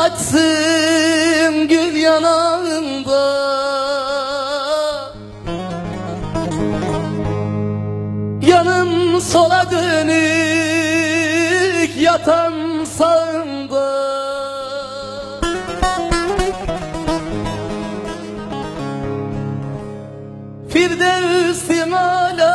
açsın gül yanağında Yanım sola dönük yatan sağımda. Firdevs'in alada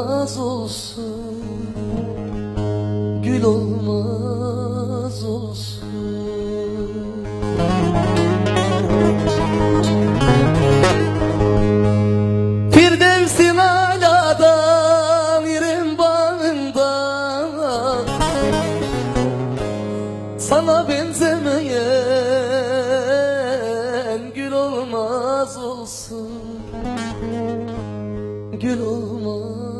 olmaz olsun. Gül olmaz olsun. Firdevs'in aladan İrem bağında. Sana benzemeyen gül olmaz olsun. Gül olmaz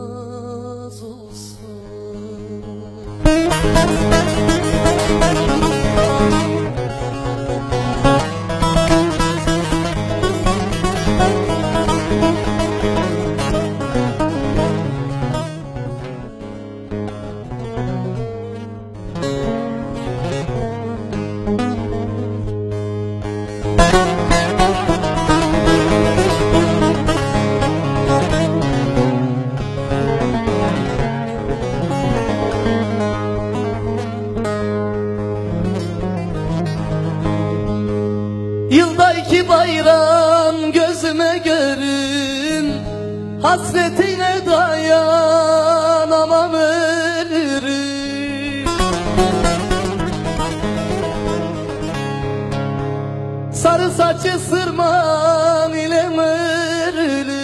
görün Hasretine dayanamam ölürüm. Sarı saçı sırman ile örülür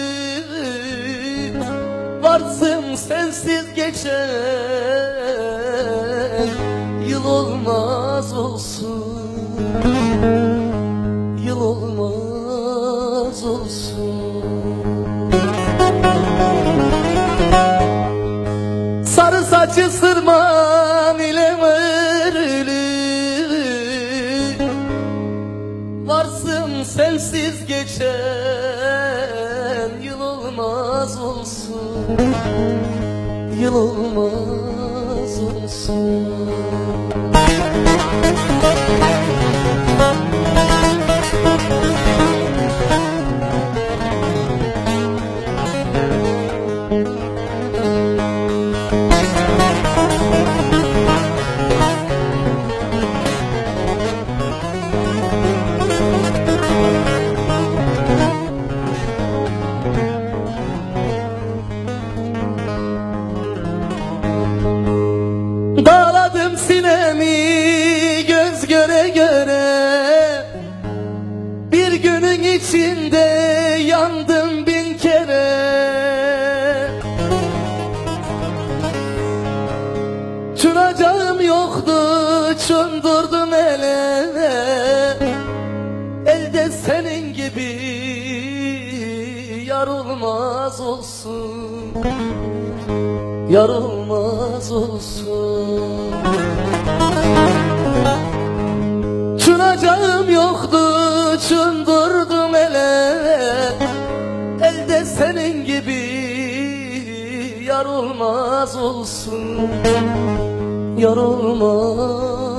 Varsın sensiz geçen Yıl olmaz olsun olmaz olsun Sarı saçı sırman ile örülür Varsın sensiz geçen Yıl olmaz olsun. Yıl olmaz olsun çöndürdüm ele Elde senin gibi yar olmaz olsun. Yar olmaz olsun. Çınacağım yoktu çındırdım ele Elde senin gibi yar olmaz olsun. Yar olmaz